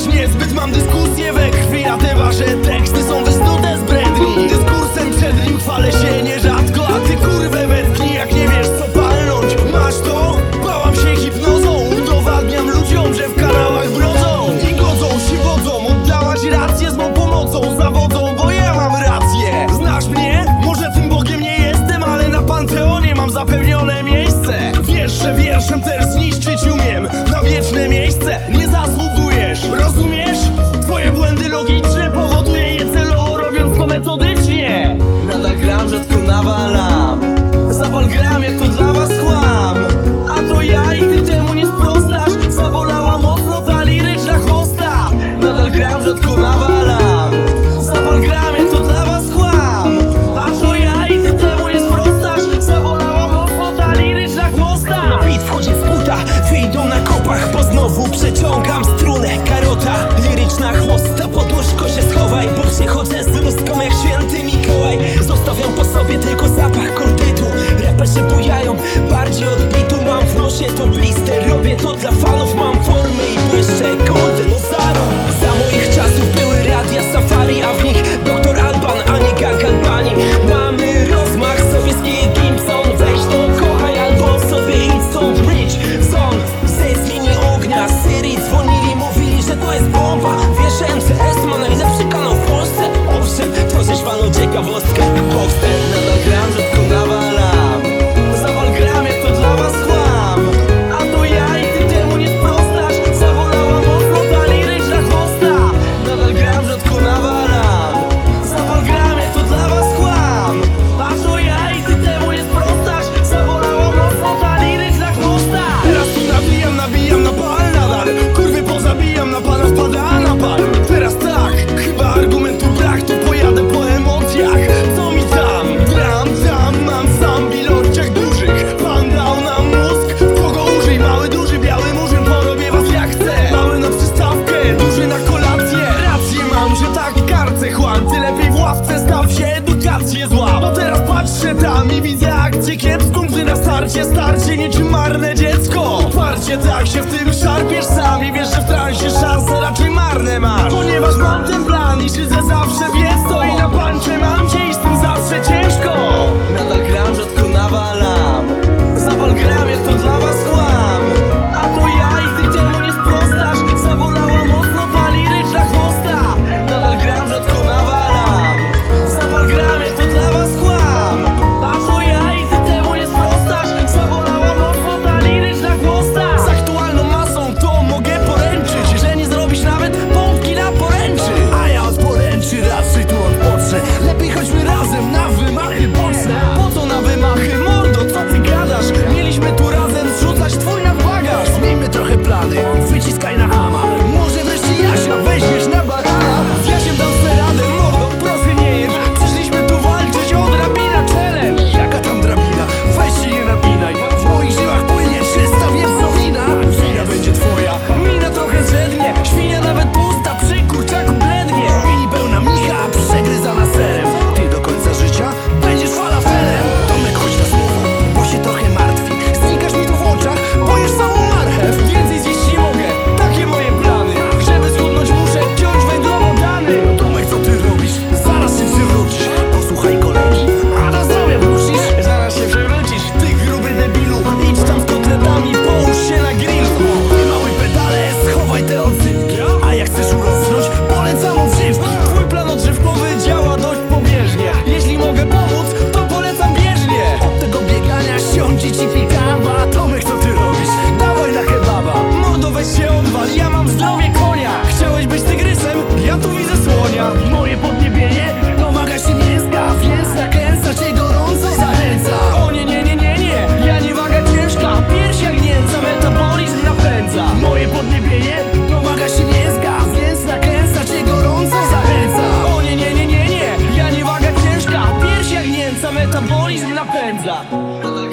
Jakoś niezbyt mam dyskusję we krwi A te wasze teksty są się bujają Bardziej od bitu mam w nosie to blister. Robię to dla fanów, mam Patrzę tam i widzę akcję kiepską Gdy na starcie starcie niczym marne dziecko. Parcie tak się w tym szarpiesz sam I wiesz, że w transie szanse raczej marne masz. Ponieważ mam ten plan i siedzę zawsze w jest to metabolizm napędza. Nadal